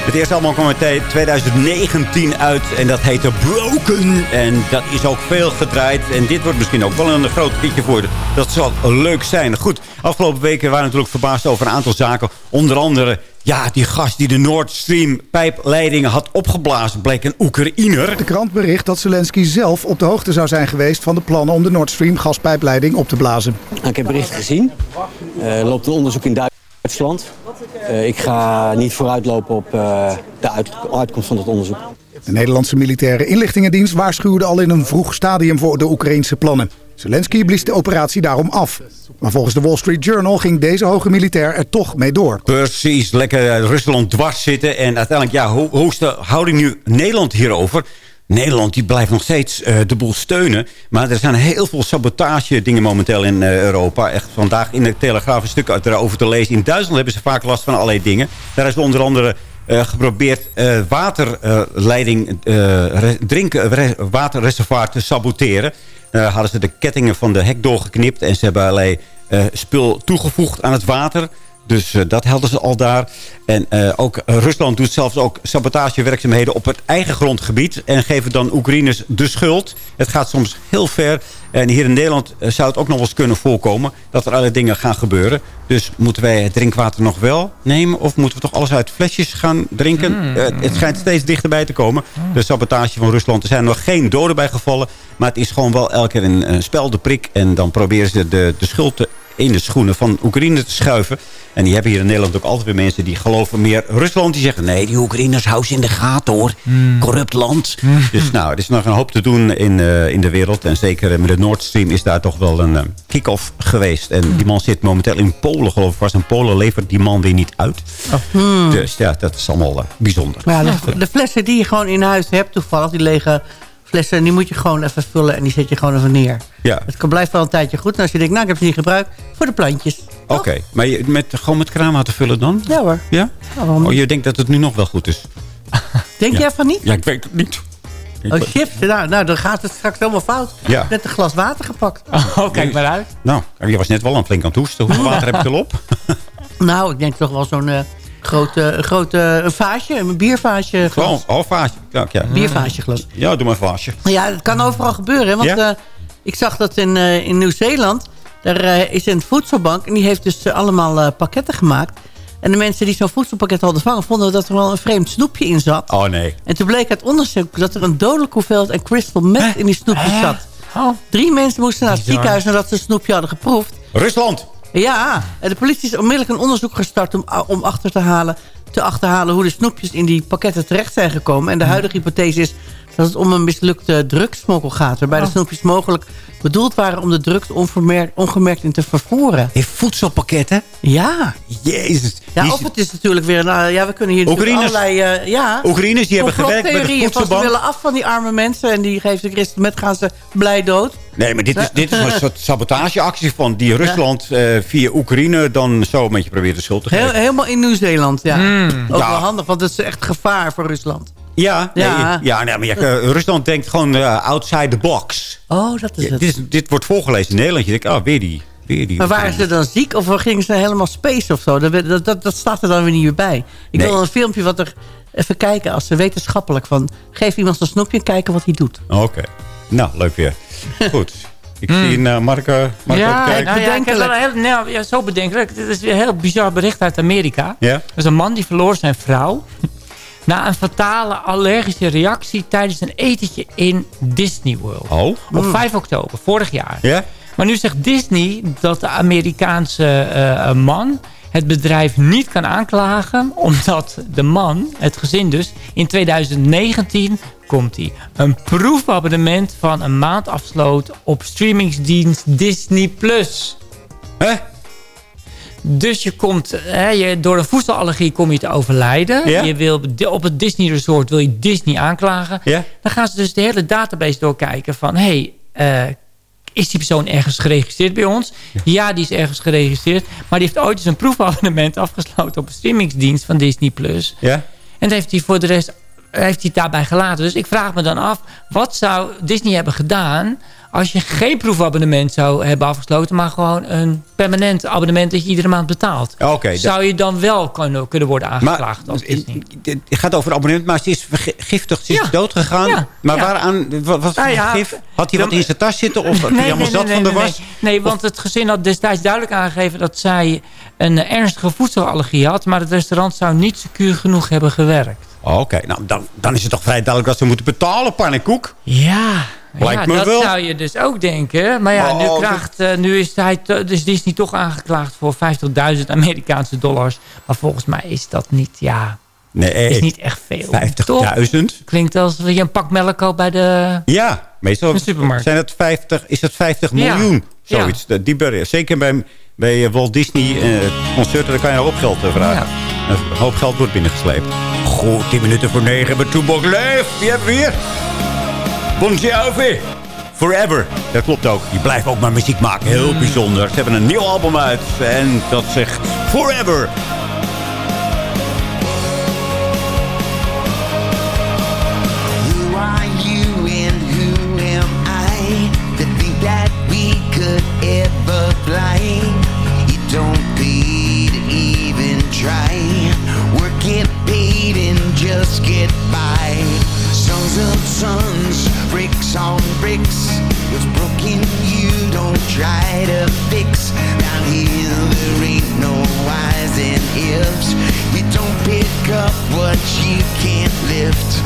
Het eerste album kwam in 2019 uit en dat heette Broken. En dat is ook veel gedraaid. En dit wordt misschien ook wel een groot liedje voor. Dat zal leuk zijn. Goed, afgelopen weken waren we natuurlijk verbaasd over een aantal zaken. Onder andere, ja, die gast die de Nord Stream pijpleidingen had opgeblazen... bleek een Oekraïner. De krant bericht dat Zelensky zelf op de hoogte zou zijn geweest... van de plannen om de Nord Stream gaspijpleiding op te blazen. Nou, ik heb berichten gezien. Er loopt een onderzoek in Duitsland. Eh, ik ga niet vooruitlopen op eh, de uit- uitkomst van het onderzoek. De Nederlandse militaire inlichtingendienst waarschuwde al in een vroeg stadium voor de Oekraïnse plannen. Zelensky blies de operatie daarom af. Maar volgens de Wall Street Journal ging deze hoge militair er toch mee door. Precies, lekker eh, Rusland dwars zitten. En uiteindelijk, ja, hoe, hoe is de houding nu Nederland hierover? Nederland die blijft nog steeds eh, de boel steunen. Maar er zijn heel veel sabotage dingen momenteel in eh, Europa. Echt vandaag in de Telegraaf een stuk erover te lezen. In Duitsland hebben ze vaak last van allerlei dingen. Daar is onder andere geprobeerd waterleiding, eh, drinken, re- waterreservoir te saboteren. Daar hadden ze de kettingen van de hek doorgeknipt. En ze hebben allerlei eh, spul toegevoegd aan het water. Dus eh, dat hadden ze al daar. En eh, ook eh, Rusland doet zelfs ook sabotagewerkzaamheden op het eigen grondgebied. En geven dan Oekraïners de schuld. Het gaat soms heel ver. En hier in Nederland zou het ook nog wel eens kunnen voorkomen... dat er allerlei dingen gaan gebeuren. Dus moeten wij het drinkwater nog wel nemen? Of moeten we toch alles uit flesjes gaan drinken? Hmm. Het schijnt steeds dichterbij te komen. De sabotage van Rusland. Er zijn nog geen doden bij gevallen. Maar het is gewoon wel elke keer een, een spel de prik. En dan proberen ze de, de schuld te in de schoenen van Oekraïne te schuiven. En die hebben hier in Nederland ook altijd weer mensen die geloven meer Rusland. Die zeggen, nee, die Oekraïners houden ze in de gaten hoor. Corrupt land. Dus nou, er is nog een hoop te doen in, eh, in de wereld. En zeker eh, met de Nord Stream is daar toch wel een eh, kick-off geweest. En die man zit momenteel in Polen, geloof ik. Was in Polen levert die man weer niet uit. Hmm. Dus ja, dat is allemaal bijzonder. Ja, de, de flessen die je gewoon in huis hebt, toevallig, die lege flessen, die moet je gewoon even vullen en die zet je gewoon even neer. Ja, Het kan- blijft wel een tijdje goed. En als je denkt, nou, ik heb ze niet gebruikt, voor de plantjes. oké. Maar je, met, gewoon met kraanwater vullen dan? Ja hoor. Ja? waarom Oh, je denkt dat het nu nog wel goed is? Denk Ja. jij van niet? Ja, ik weet het niet. Oh shit, nou, nou, dan gaat het straks helemaal fout. Ja. Net een glas water gepakt. Oh, kijk maar uit. Nou, je was net wel aan het flink aan het hoesten. Hoeveel water heb je al op? Nou, ik denk toch wel zo'n eh, grote, grote een vaasje, een biervaasje. Gewoon, oh, vaasje. Ja, ja. Biervaasje glas. Ja, doe maar een vaasje. Ja, het kan overal gebeuren. Want Ja? eh, ik zag dat in, eh, in Nieuw-Zeeland. Daar eh, is een voedselbank. En die heeft dus eh, allemaal eh, pakketten gemaakt. En de mensen die zo'n voedselpakket hadden vangen... vonden dat er wel een vreemd snoepje in zat. Oh nee. En toen bleek uit onderzoek dat er een dodelijke hoeveelheid... en crystal meth in die snoepjes zat. Drie mensen moesten naar het ziekenhuis... nadat ze een snoepje hadden geproefd. Rusland! Ja, de politie is onmiddellijk een onderzoek gestart... om, om achter te, halen, te achterhalen hoe de snoepjes in die pakketten terecht zijn gekomen. En de huidige hypothese is dat het om een mislukte drugsmokkel gaat... waarbij de snoepjes mogelijk bedoeld waren om de drugs ongemerkt in te vervoeren. In voedselpakketten? Ja. Jezus. Ja, of het is natuurlijk weer... Nou, ja, we kunnen hier natuurlijk Oekraïners- allerlei... eh, ja, Oekraïners die hebben gewerkt bij de voedselbank. Ze willen af van die arme mensen en die geven de christen met gaan ze blij dood. Nee, maar dit is, dit is een soort sabotageactie van die Rusland eh, via Oekraïne dan zo een beetje probeert de schuld te geven. Heel, helemaal in Nieuw-Zeeland, ja. Ook Ja. wel handig, want het is echt gevaar voor Rusland. Ja, nee, Ja. ja. nee, maar ja, eh, Rusland denkt gewoon eh, outside the box. Oh, dat is Ja, het. dit, is- dit wordt voorgelezen in Nederland. Je denkt, oh, weer die. Weer die Maar waren ze dan ziek of gingen ze helemaal space of zo? Dat, dat, dat, dat staat er dan weer niet meer bij. Ik Nee. wil een filmpje wat er... Even kijken als ze wetenschappelijk van... Geef iemand een snoepje en kijken wat hij doet. Oké. Nou, leuk weer. Goed. Ik zie een uh, Marco, Marco ja, kijken. nou ja, heel, nou, ja, zo bedenkelijk. Dit is weer een heel bizar bericht uit Amerika. Ja? Er is een man die verloor zijn vrouw... na een fatale allergische reactie tijdens een etentje in Disney World. Oh? Op 5 oktober, vorig jaar. Ja? Maar nu zegt Disney dat de Amerikaanse eh, man het bedrijf niet kan aanklagen... omdat de man, het gezin dus, in 2019 komt hij een proefabonnement van een maand afsloot op streamingsdienst Disney+. Plus. Hè? Dus je komt, hè, je, door een voedselallergie kom je te overlijden. Ja? Je wil, op het Disney Resort wil je Disney aanklagen. Ja? Dan gaan ze dus de hele database doorkijken van... hey, eh, is die persoon ergens geregistreerd bij ons? Ja, die is ergens geregistreerd. Maar die heeft ooit eens een proefabonnement afgesloten... op een streamingsdienst van Disney+. Plus. Ja? En dat heeft hij voor de rest heeft hij daarbij gelaten. Dus ik vraag me dan af, wat zou Disney hebben gedaan... als je geen proefabonnement zou hebben afgesloten... maar gewoon een permanent abonnement dat je iedere maand betaalt... Dat- zou je dan wel kunnen, kunnen worden aangeklaagd als het, Disney. het gaat over abonnement, maar ze is vergiftigd. Ze is Ja. dood gegaan. Ja. Maar Ja. waaraan, wat was Nou het ja, gif? Had hij wat in zijn tas zitten? Of had hij helemaal zat van de nee, was? Nee, Nee, want het gezin had destijds duidelijk aangegeven... dat zij een ernstige voedselallergie had... maar het restaurant zou niet secuur genoeg hebben gewerkt. Oké, nou dan, dan is het toch vrij duidelijk dat ze moeten betalen, pannenkoek? Ja, Lijkt ja me dat wel. zou je dus ook denken. Maar ja, Oh, nu, dat- krijgt, eh, nu is hij dus Disney toch aangeklaagd voor 50.000 Amerikaanse dollars. Maar volgens mij is dat niet, ja, Nee, is niet echt veel. 50.000? Klinkt als je een pak melk koopt bij de... Ja, meestal Een supermarkt. Zijn het 50, is het 50 Ja. miljoen. Zoiets. Dat- Die, zeker bij, bij eh, Walt Disney eh, concerten, daar kan je een hoop geld vragen. Een hoop geld wordt binnengesleept. Goed, 10 minuten voor 9 bij Toebok Leef. Wie hebben we hier? Bon Jovi. Forever. Dat klopt ook. Die blijven ook maar muziek maken. Heel bijzonder. Ze hebben een nieuw album uit. En dat zegt Forever. Who are you and who am I to think that we could ever fly? You don't to even try. Work get paid and just get by. Sons of sons, bricks on bricks. What's broken you don't try to fix. Down here there ain't no whys and ifs. You don't pick up what you can't lift.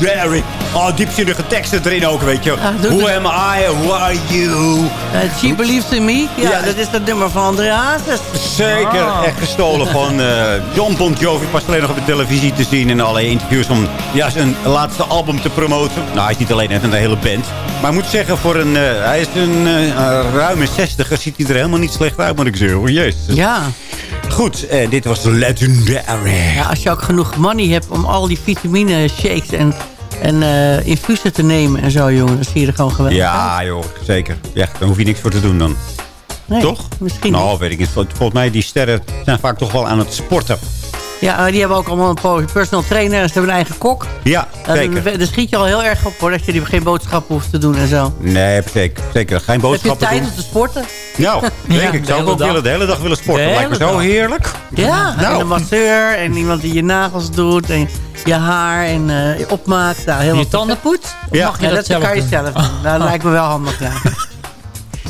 Legendary. Oh, diepzinnige teksten erin ook, weet je. doe Who het. am I? Who are you? Uh, She Believes in Me. Ja, Ja. dat is dat nummer van André Hazes. Zeker, Ah. echt gestolen van eh, John Bon Jovi. Pas alleen nog op de televisie te zien in allerlei interviews om ja, zijn laatste album te promoten. Nou, hij is niet alleen, heeft een hele band. Maar ik moet zeggen, voor een, eh, hij is een eh, ruime zestiger. Ziet hij er helemaal niet slecht uit, moet ik zeggen. Oh, jezus. Ja. Goed, eh, dit was Legendary. Ja, als je ook genoeg money hebt om al die vitamine shakes en, en eh, infusen te nemen en zo, jongen. Dan zie je er gewoon geweldig uit. Ja, joh, zeker. Ja, daar hoef je niks voor te doen dan. Nee, toch? misschien Nou, weet ik niet. Vol- Volgens mij, die sterren zijn vaak toch wel aan het sporten. Ja, eh, die hebben ook allemaal een personal trainer en ze hebben een eigen kok. Ja, Uh, zeker. Daar schiet je al heel erg op hoor, dat je die geen boodschappen hoeft te doen en zo. Nee, zeker. zeker. Geen Heb je boodschappen tijd doen. om te sporten? Nou, denk Ja, ik. zou ook dag. willen, de hele dag willen sporten. De Lijkt me zo dag. heerlijk. Ja, en Nou. een masseur en iemand die je nagels doet en je haar en eh, je opmaakt. Nou, Je tanden poetst? Ja. mag je Ja, dat, dat, zelf kan je doen? zelf doen. Nou, Dat lijkt me wel handig, ja.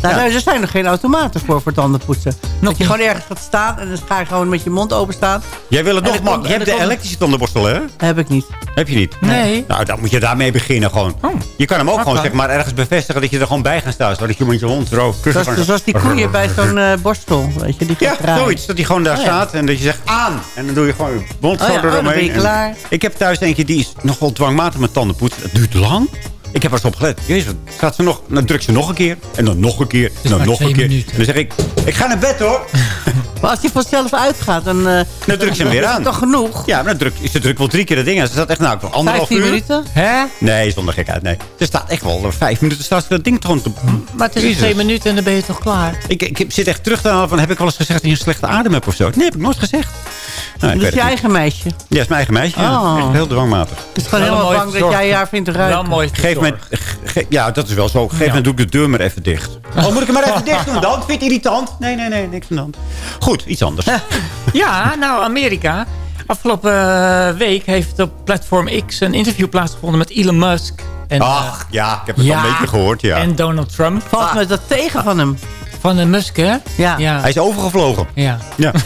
Nou, nou, er zijn nog geen automaten voor, voor tandenpoetsen. dat je gewoon ergens gaat staan en dan ga je gewoon met je mond open staan. Jij wil het En nog makkelijk. Je hebt de elektrische tandenborstel, hè? Heb ik niet. Heb je niet? Nee. Nou, dan moet je daarmee beginnen gewoon. Je kan hem ook gewoon zeg maar ergens bevestigen dat je er gewoon bij gaat staan. Zodat je met je hond zo... Zoals, zoals die koeien bij zo'n eh, borstel, weet je. Die Ja, draaien. zoiets. Dat hij gewoon daar Oh, ja. staat en dat je zegt aan. En dan doe je gewoon je mond Oh ja, oh, eromheen. En klaar. Ik heb thuis eentje, die is nogal dwangmatig met tandenpoetsen. Het duurt lang. Ik heb er eens op gelet. Jezus, wat gaat ze nog, dan drukt ze nog een keer. En dan nog een keer. En dan maar nog een twee keer. minuten. En dan zeg ik, ik ga naar bed hoor. Maar als die vanzelf uitgaat, dan... eh Dan druk ze hem weer is aan. toch genoeg? Ja, maar dan druk, ze drukt wel drie keer dat ding. aan. Ze staat echt nou, wel anderhalf 15 uur. minuten? Hè? Nee, zonder gekheid, nee. Ze staat echt wel eh, vijf minuten staat ze dat ding gewoon te... Maar het is Jezus. twee minuten en dan ben je toch klaar? Ik, ik zit echt terug te halen van, heb ik wel eens gezegd dat je een slechte adem hebt of zo? Nee, heb ik nooit gezegd. Nou, ik Dat is je eigen meisje. Ja, is mijn eigen meisje. ja. Oh. Echt heel dwangmatig. Het is gewoon helemaal bang dat jij haar vindt ruiken. Wel mooi Geef ja, dat is wel zo. Op een gegeven moment doe ik de deur maar even dicht. Oh, moet ik hem maar even dicht doen dan? Vind je het irritant? Nee, nee, nee, niks aan de hand. Goed, iets anders. Ja, nou, Amerika. Afgelopen eh, week heeft op Platform X een interview plaatsgevonden met Elon Musk. En, Ach, ja, ik heb het al een beetje gehoord, ja. en Donald Trump. Valt me dat tegen van hem. Van de Musk, hè? Ja. Ja. Hij is overgevlogen. ja. Ja.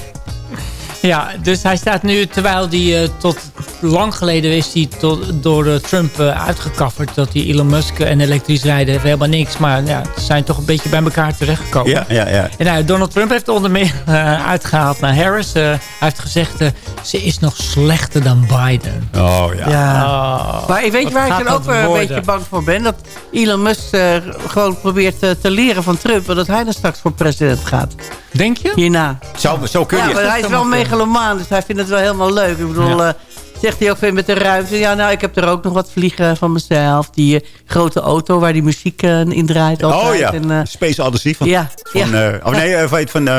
Ja, dus hij staat nu, terwijl hij eh, tot lang geleden is hij tot, door eh, Trump uitgekafferd. Dat hij Elon Musk en elektrisch rijden heeft helemaal niks. Maar ja, ze zijn toch een beetje bij elkaar terechtgekomen. Ja, ja, ja. En nou, Donald Trump heeft onder meer eh, uitgehaald naar Harris. Eh, hij heeft gezegd, ze is nog slechter dan Biden. Oh, ja. Ja. Oh, Maar weet je wat waar ik dan ook een beetje bang voor ben? Dat Elon Musk gewoon probeert te leren van Trump... en dat hij dan straks voor president gaat. Denk je? Hierna. Zo, zo kun Ja, je. maar hij is wel megalomaan, dus hij vindt het wel helemaal leuk. Ik bedoel, Ja. eh, zegt hij ook weer met de ruimte... ja, nou, ik heb er ook nog wat vliegen van mezelf. Die eh, grote auto waar die muziek eh, in draait altijd. Oh ja, En, Space Odyssey van... Ja, van ja. oh nee, weet van... eh,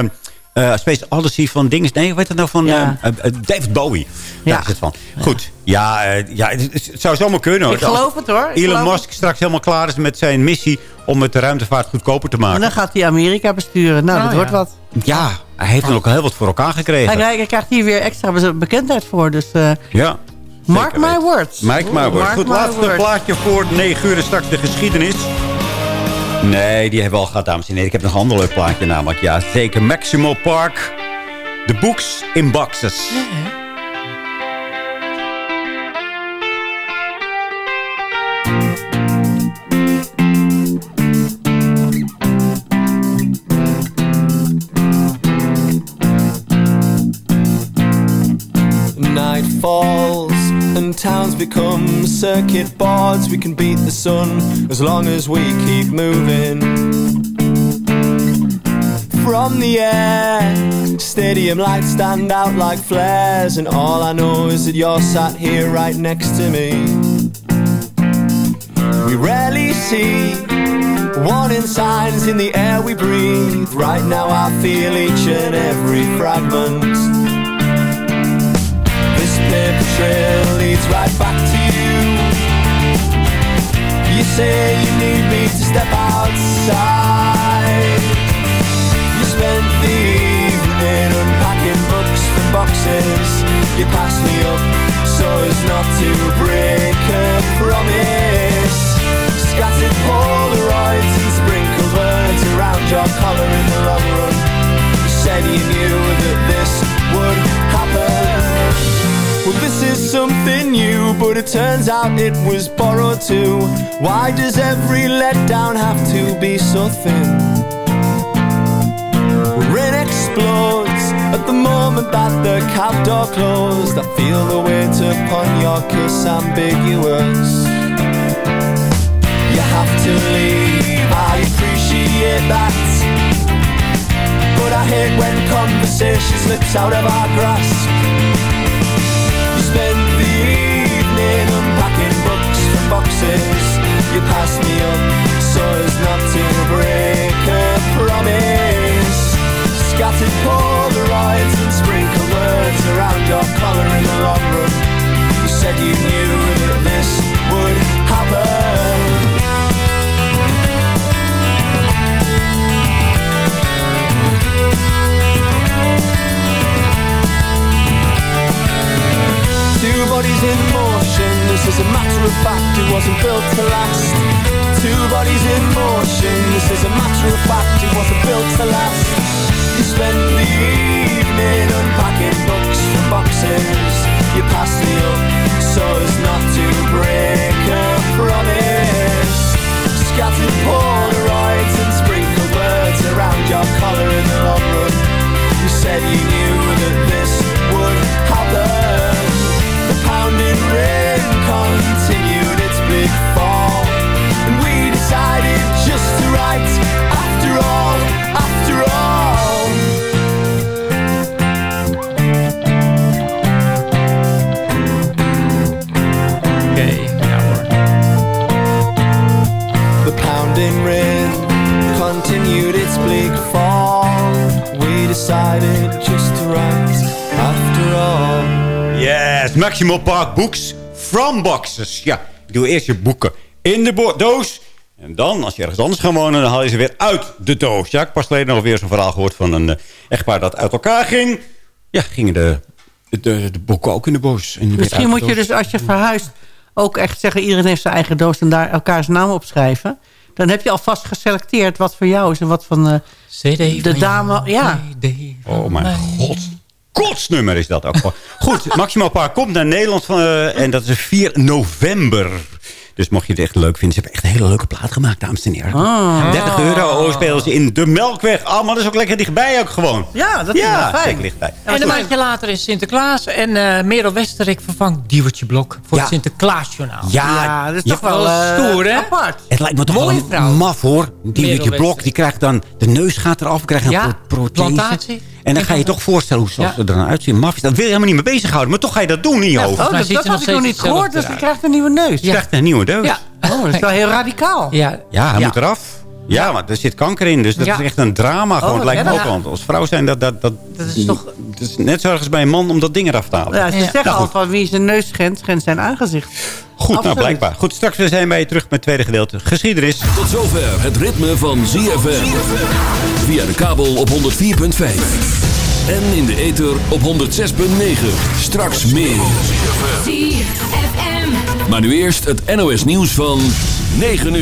eh, Space Odyssey van dingen. Nee, hoe heet dat nou van Ja. eh, eh, David Bowie. Daar Ja. is het van. Goed. Ja, ja het, het zou zomaar kunnen. hoor. ik geloof het hoor. Ik Elon Musk straks helemaal klaar is met zijn missie om het de ruimtevaart goedkoper te het. En maken. dan gaat hij Amerika besturen. Nou, Oh, dat ja. wordt wat. Ja, hij heeft dan ook heel wat voor elkaar gekregen. Hij, hij krijgt hier weer extra be- bekendheid voor. Dus eh, Ja. mark my words. Mike my words. Mark Goed, my laatste words. plaatje voor 9 uur en straks de geschiedenis. Nee, die hebben we al gehad, dames en heren. Ik heb nog een ander leuk plaatje namelijk. Ja, zeker Maximal Park. De books in boxes. Falls and towns become circuit boards. We can beat the sun as long as we keep moving. From the air, stadium lights stand out like flares, and all I know is that you're sat here right next to me. We rarely see warning signs in the air we breathe. Right now, I feel each and every fragment. Paper trail leads right back to you. You say you need me to step outside. You spent the evening unpacking books from boxes. You passed me up so as not to break a promise. Scattered Polaroids and sprinkled words around your collar in the long run. You said you knew Well, this is something new, but it turns out it was borrowed too. Why does every letdown have to be so thin? Rain explodes at the moment that the cab door closed. I feel the weight upon your kiss ambiguous. You have to leave, I appreciate that. But I hate when conversation slips out of our grasp. promises You pass me up so as not to break a promise. Scattered polaroids and sprinkle words around your collar in the long run. You said you knew that this would happen. Two bodies in motion, this is a matter of fact, it wasn't built to last. Two bodies in motion, this is a matter of fact, it wasn't built to last. You spend the evening unpacking books from boxes, you pass me up so as not to break a promise. Scattered Polaroids and sprinkled words around your collar in the long run. You said you knew that this would happen Pounding rain continued its big fall. And we decided just to write after all, Yes, Maximal Park Books from Boxes. Ja, ik doe eerst je boeken in de doos. En dan, als je ergens anders gaat wonen, dan haal je ze weer uit de doos. Ja, ik pas geleden nog weer zo'n verhaal gehoord van een eh, echtpaar dat uit elkaar ging. Ja, gingen de, de, de boeken ook in de doos. En weer uit Misschien de moet je dus als je verhuist ook echt zeggen... iedereen heeft zijn eigen doos en daar elkaars naam op schrijven. Dan heb je alvast geselecteerd wat voor jou is en wat van eh, CD de van dame... Ja. Oh mijn god. Kotsnummer is dat ook. Goed, Maximaal Park komt naar Nederland van, eh, en dat is 4 november. Dus mocht je het echt leuk vinden, ze hebben echt een hele leuke plaat gemaakt, dames en heren. Ah. 30 euro spelen ze in de Melkweg. Allemaal, dat is ook lekker dichtbij ook gewoon. Ja, dat is ja, wel fijn. dichtbij. En een maandje later is Sinterklaas. En eh Merel Westerik vervangt Diewertje Blok voor Ja. het Sinterklaasjournaal. Ja, Ja, dat is toch wel eh, stoer, hè? apart. Het lijkt me toch Mooie wel vrouw. maf hoor. Die Merel Wietje Blok, die krijgt dan... De neus gaat eraf, krijgt een Ja, plantatie. En dan ga je je toch voorstellen hoe Ja. ze er dan uitzien. Dat wil je helemaal niet mee bezighouden. Maar toch ga je dat doen in je hoofd. Oh, dat, had ik nog niet gehoord, dus je krijgt een nieuwe neus. Je krijgt een nieuwe deus. Ja. Oh, dat is wel heel radicaal. Ja, Ja, hij Ja. moet eraf. Ja, maar er zit kanker in. Dus dat Ja. is echt een drama. Gewoon. wat het lijkt me ook wel. Als vrouw zijn, dat, dat, dat, Dat is toch- Het is net zo erg als bij een man om dat ding eraf te halen. Ja, ze Ja. zeggen Nou, al van wie zijn neus schendt, schendt zijn aangezicht. Goed, nou blijkbaar. Goed, straks zijn wij terug met het tweede gedeelte. Geschiedenis. Tot zover het ritme van ZFM. Via de kabel op 104.5. En in de ether op 106.9. Straks meer. Maar nu eerst het NOS nieuws van 9 uur.